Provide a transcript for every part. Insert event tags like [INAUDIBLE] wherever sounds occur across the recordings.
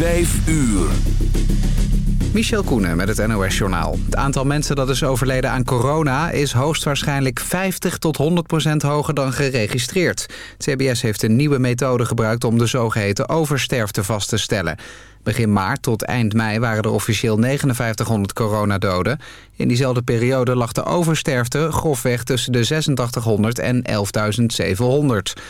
Vijf uur. Michel Koenen met het NOS-journaal. Het aantal mensen dat is overleden aan corona... is hoogstwaarschijnlijk 50 tot 100 procent hoger dan geregistreerd. Het CBS heeft een nieuwe methode gebruikt... om de zogeheten oversterfte vast te stellen. Begin maart tot eind mei waren er officieel 5900 coronadoden. In diezelfde periode lag de oversterfte grofweg tussen de 8600 en 11.700.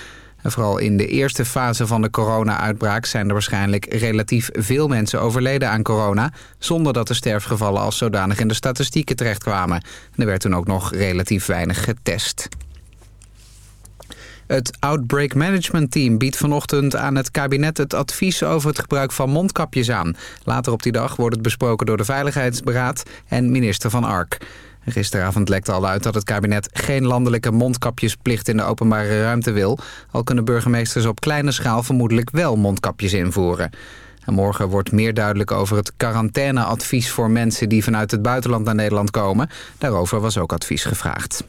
En vooral in de eerste fase van de corona-uitbraak zijn er waarschijnlijk relatief veel mensen overleden aan corona, zonder dat de sterfgevallen als zodanig in de statistieken terechtkwamen. er werd toen ook nog relatief weinig getest. Het Outbreak Management Team biedt vanochtend aan het kabinet het advies over het gebruik van mondkapjes aan. Later op die dag wordt het besproken door de Veiligheidsberaad en minister Van Ark. Gisteravond lekte al uit dat het kabinet geen landelijke mondkapjesplicht in de openbare ruimte wil. Al kunnen burgemeesters op kleine schaal vermoedelijk wel mondkapjes invoeren. En morgen wordt meer duidelijk over het quarantaineadvies voor mensen die vanuit het buitenland naar Nederland komen. Daarover was ook advies gevraagd.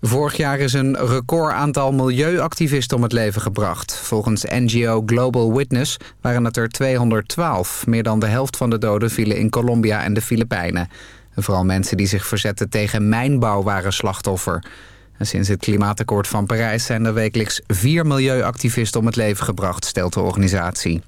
Vorig jaar is een record aantal milieuactivisten om het leven gebracht. Volgens NGO Global Witness waren het er 212. Meer dan de helft van de doden vielen in Colombia en de Filipijnen. Vooral mensen die zich verzetten tegen mijnbouw waren slachtoffer. En sinds het klimaatakkoord van Parijs zijn er wekelijks vier milieuactivisten om het leven gebracht, stelt de organisatie.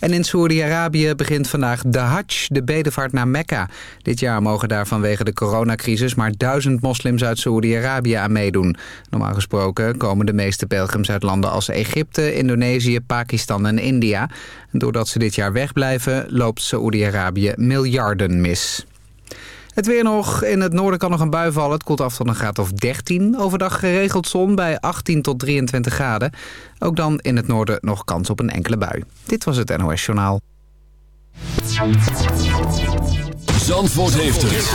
En in Saoedi-Arabië begint vandaag de Hajj, de bedevaart naar Mekka. Dit jaar mogen daar vanwege de coronacrisis maar duizend moslims uit Saoedi-Arabië aan meedoen. Normaal gesproken komen de meeste pelgrims uit landen als Egypte, Indonesië, Pakistan en India. doordat ze dit jaar wegblijven loopt Saoedi-Arabië miljarden mis. Het weer nog. In het noorden kan nog een bui vallen. Het koelt af tot een graad of 13. Overdag geregeld zon bij 18 tot 23 graden. Ook dan in het noorden nog kans op een enkele bui. Dit was het NOS Journaal. Zandvoort heeft het.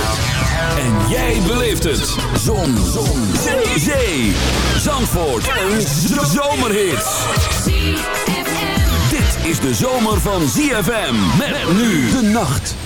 En jij beleeft het. Zon. zon. Zee. Zee. Zandvoort. Een zomerhit. Dit is de zomer van ZFM. Met nu de nacht.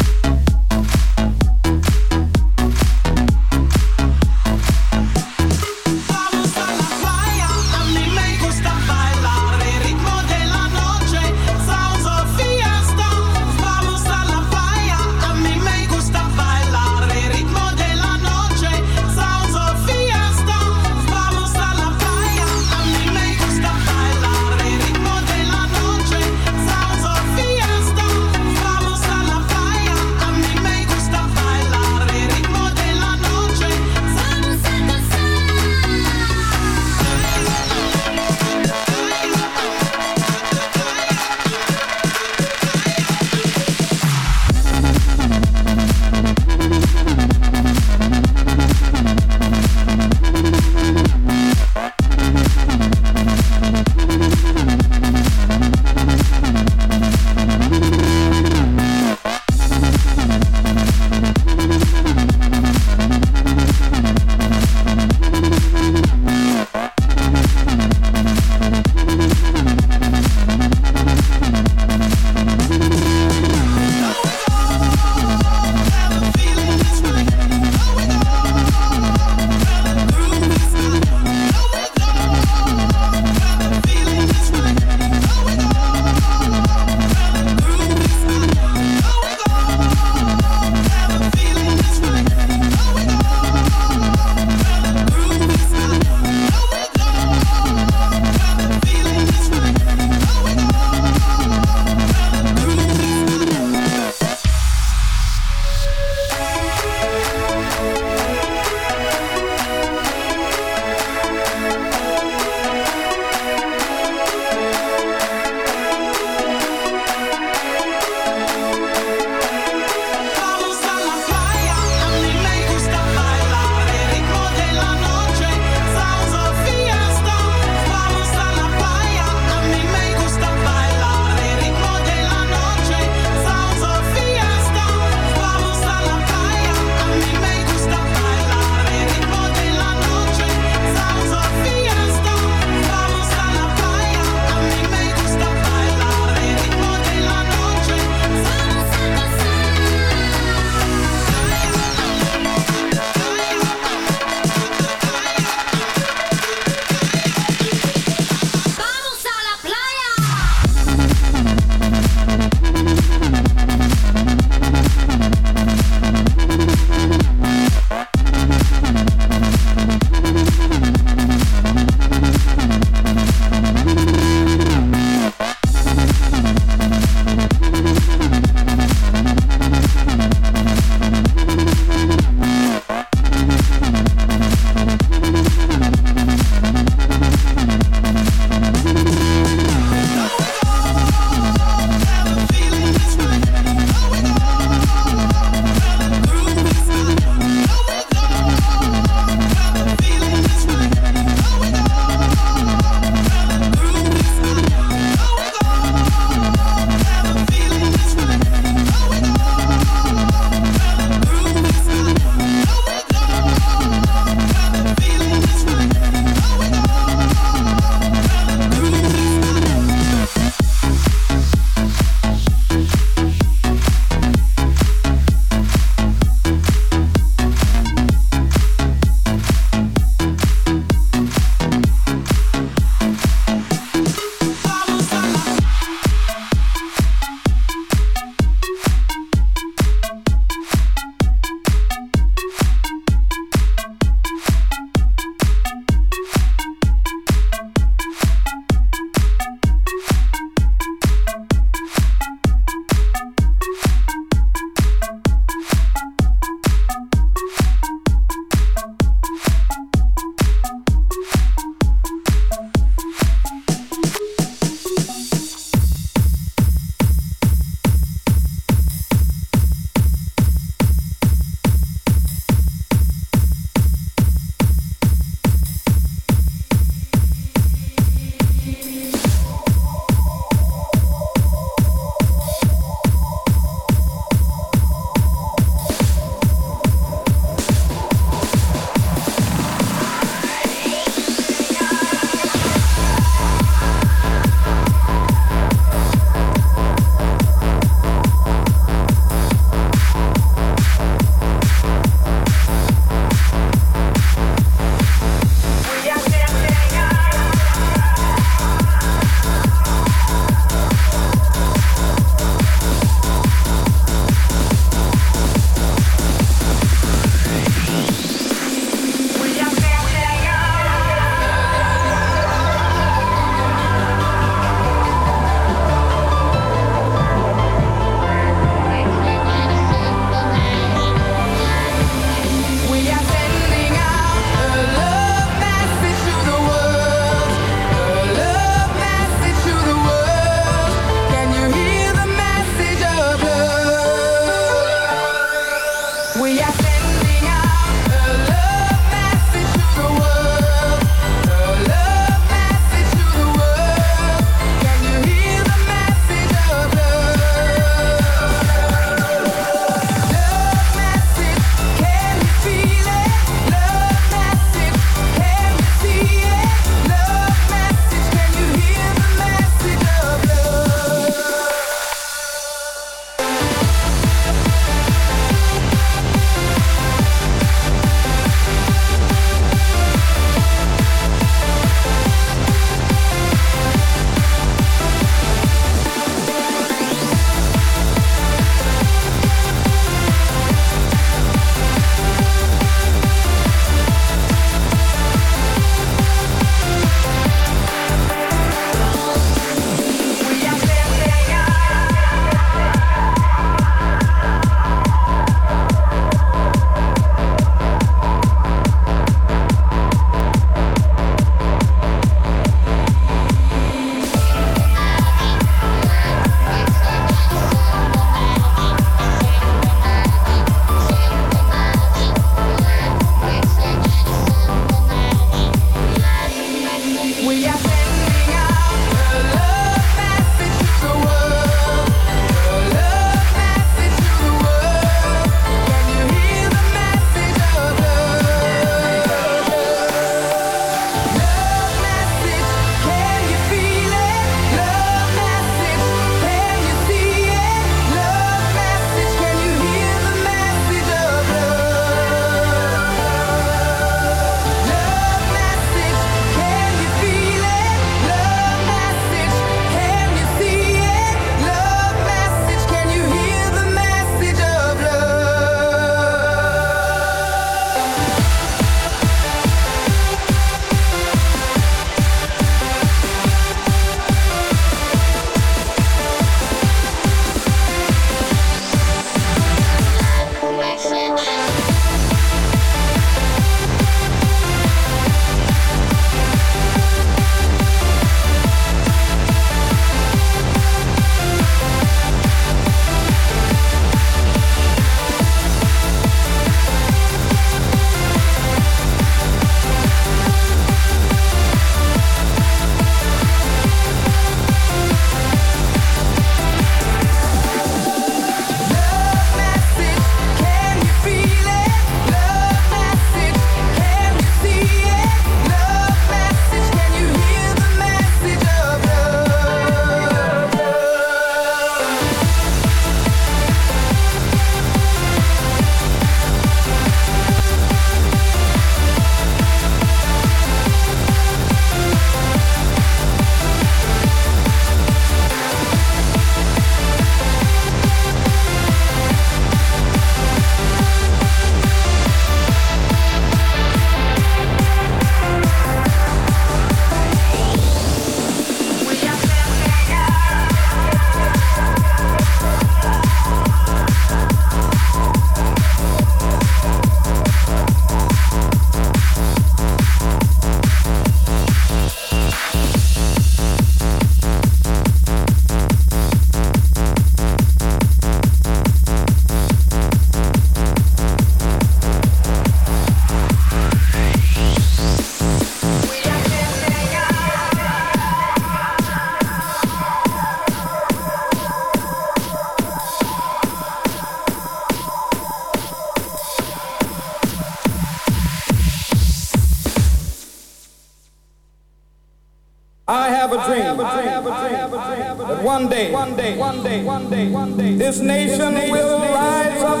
One day, one day, one day, one day, one day, this nation will rise up,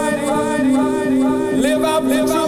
live out the true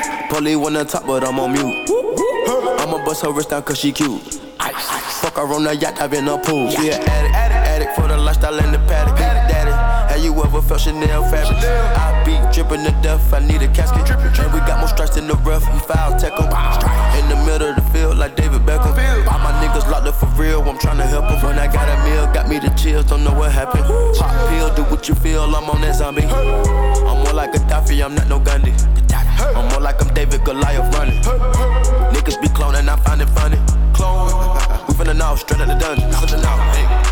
cause she cute. Ice. Fuck her on the yacht, I've been a pool. She an addict, addict, addict for the lifestyle and the paddock. Daddy, have you ever felt Chanel fabric. I be dripping to death, I need a casket. And we got more strikes in the rough, we foul tech em. In the middle of the field, like David Beckham. All my niggas locked up for real, I'm trying to help them. When I got a meal, got me the chills, don't know what happened. Pop pill, do what you feel, I'm on that zombie. I'm more like a Daffy, I'm not no Gundy. I'm more like I'm David Goliath running. Niggas be cloning, I find it funny. Clone. [LAUGHS] We finna know, straight out the dungeon. Hey.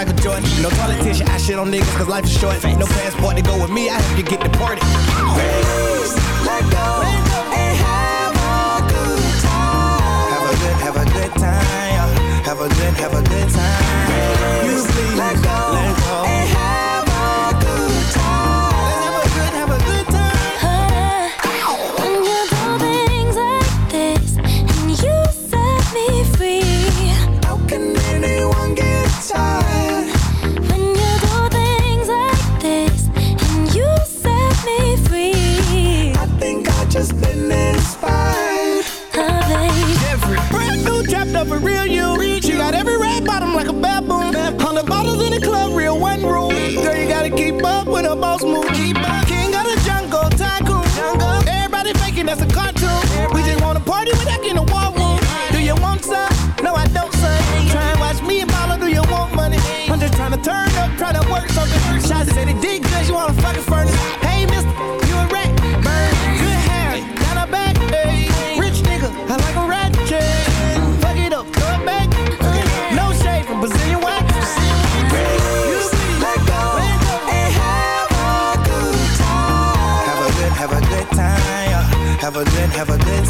Michael Jordan. No politician, I shit on niggas cause life is short. No passport to go with me, I have to get deported. Let go, let go. and have a good time. Have a good, have a good time. Have a good, have a good time it you wanna fucking furnace. Hey, mister, you a rat. Bird, good hair, got a back. Hey. Rich nigga, I like a rat. Fuck it up, throw it back. No shade from Brazilian wax. Have a good, have a good time. Have a good, have a good time.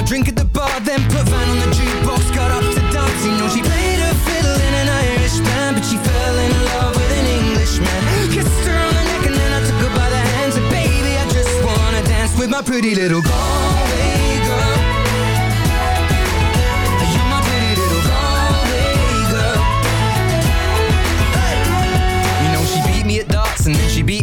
more drink at the bar, then put Van on the jukebox. Got up to dance, you know she played her fiddle in an Irish band, but she fell in love with an Englishman. Kissed her on the neck and then I took her by the hands and baby, I just wanna dance with my pretty little Galway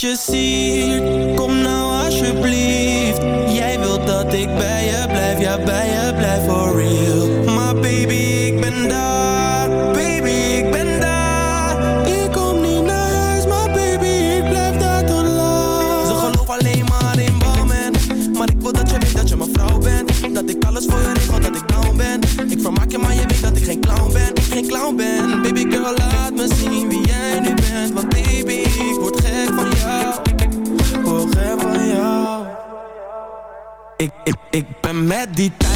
je ziet. Kom nou alsjeblieft. Jij wilt dat ik bij je blijf, ja bij je The time.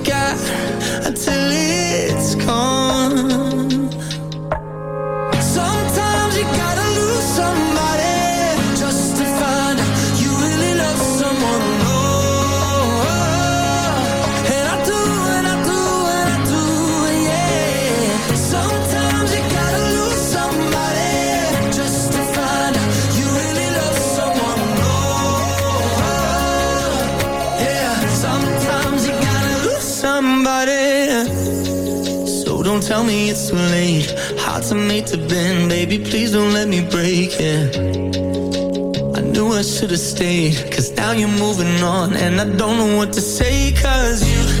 tell me it's too late. Hearts are made to bend, baby. Please don't let me break it. I knew I should have stayed, cause now you're moving on. And I don't know what to say, cause you